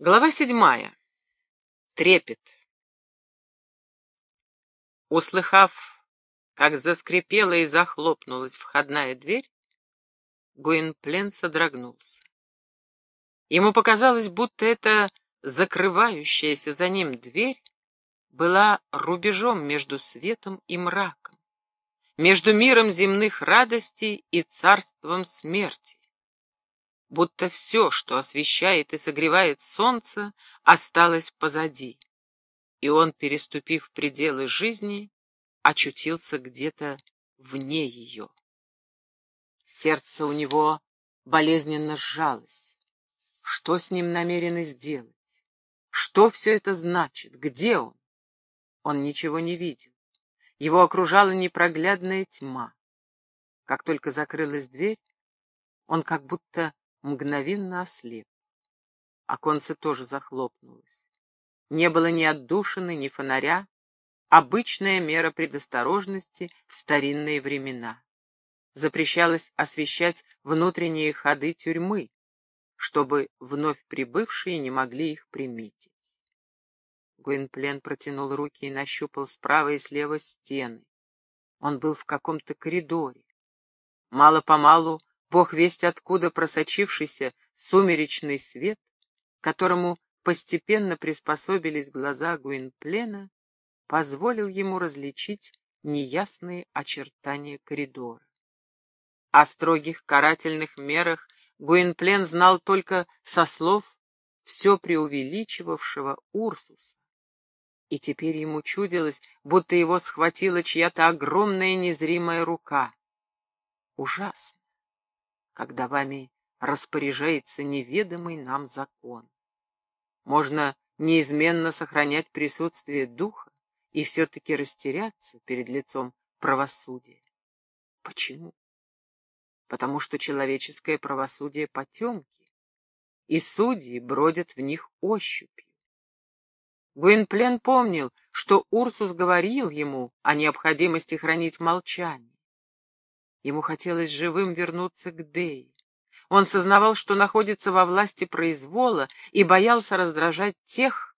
Глава седьмая. Трепет. Услыхав, как заскрипела и захлопнулась входная дверь, Гуинплен содрогнулся. Ему показалось, будто эта закрывающаяся за ним дверь была рубежом между светом и мраком, между миром земных радостей и царством смерти будто все, что освещает и согревает солнце, осталось позади, и он, переступив пределы жизни, очутился где-то вне ее. Сердце у него болезненно сжалось. Что с ним намерены сделать? Что все это значит? Где он? Он ничего не видел. Его окружала непроглядная тьма. Как только закрылась дверь, он как будто мгновенно ослеп. Оконце тоже захлопнулось. Не было ни отдушины, ни фонаря. Обычная мера предосторожности в старинные времена. Запрещалось освещать внутренние ходы тюрьмы, чтобы вновь прибывшие не могли их приметить. Гуинплен протянул руки и нащупал справа и слева стены. Он был в каком-то коридоре. Мало-помалу Бог весть откуда просочившийся сумеречный свет, которому постепенно приспособились глаза Гуинплена, позволил ему различить неясные очертания коридора. О строгих карательных мерах Гуинплен знал только со слов все преувеличивавшего Урсуса. И теперь ему чудилось, будто его схватила чья-то огромная незримая рука. Ужасно когда вами распоряжается неведомый нам закон. Можно неизменно сохранять присутствие духа и все-таки растеряться перед лицом правосудия. Почему? Потому что человеческое правосудие потемки, и судьи бродят в них ощупью. Гуинплен помнил, что Урсус говорил ему о необходимости хранить молчание. Ему хотелось живым вернуться к Дее. Он сознавал, что находится во власти произвола и боялся раздражать тех,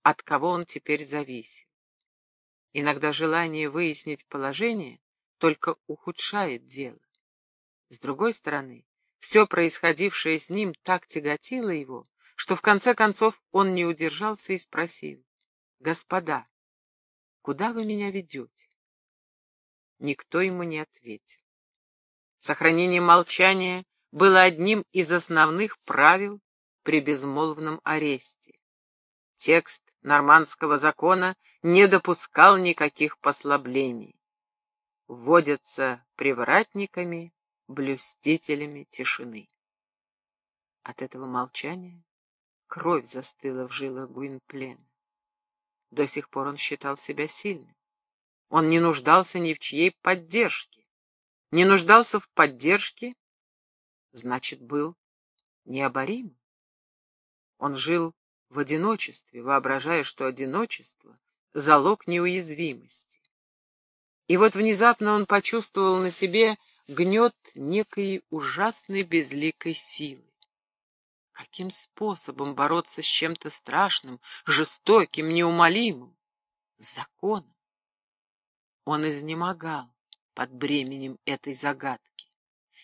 от кого он теперь зависит. Иногда желание выяснить положение только ухудшает дело. С другой стороны, все происходившее с ним так тяготило его, что в конце концов он не удержался и спросил, «Господа, куда вы меня ведете?» Никто ему не ответил. Сохранение молчания было одним из основных правил при безмолвном аресте. Текст нормандского закона не допускал никаких послаблений. Вводятся привратниками, блюстителями тишины. От этого молчания кровь застыла в жилах Гуинплена. До сих пор он считал себя сильным. Он не нуждался ни в чьей поддержке не нуждался в поддержке, значит, был необорим. Он жил в одиночестве, воображая, что одиночество — залог неуязвимости. И вот внезапно он почувствовал на себе гнет некой ужасной безликой силы. Каким способом бороться с чем-то страшным, жестоким, неумолимым? С законом. Он изнемогал под бременем этой загадки.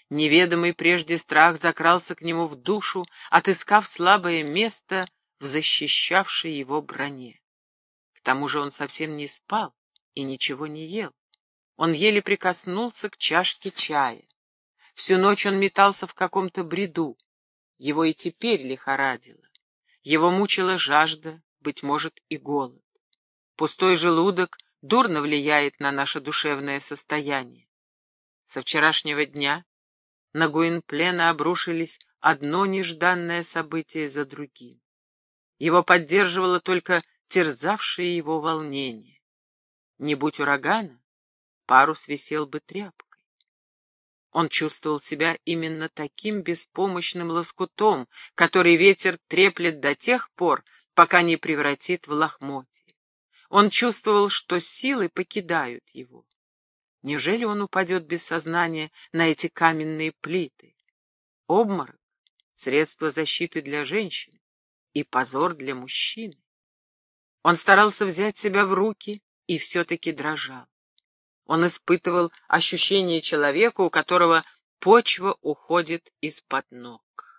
Неведомый прежде страх закрался к нему в душу, отыскав слабое место в защищавшей его броне. К тому же он совсем не спал и ничего не ел. Он еле прикоснулся к чашке чая. Всю ночь он метался в каком-то бреду. Его и теперь лихорадило. Его мучила жажда, быть может, и голод. Пустой желудок дурно влияет на наше душевное состояние. Со вчерашнего дня на Гуинплена обрушились одно нежданное событие за другим. Его поддерживало только терзавшее его волнение. Не будь урагана, парус висел бы тряпкой. Он чувствовал себя именно таким беспомощным лоскутом, который ветер треплет до тех пор, пока не превратит в лохмотье. Он чувствовал, что силы покидают его. Неужели он упадет без сознания на эти каменные плиты? Обморок — средство защиты для женщин. и позор для мужчины. Он старался взять себя в руки и все-таки дрожал. Он испытывал ощущение человека, у которого почва уходит из-под ног.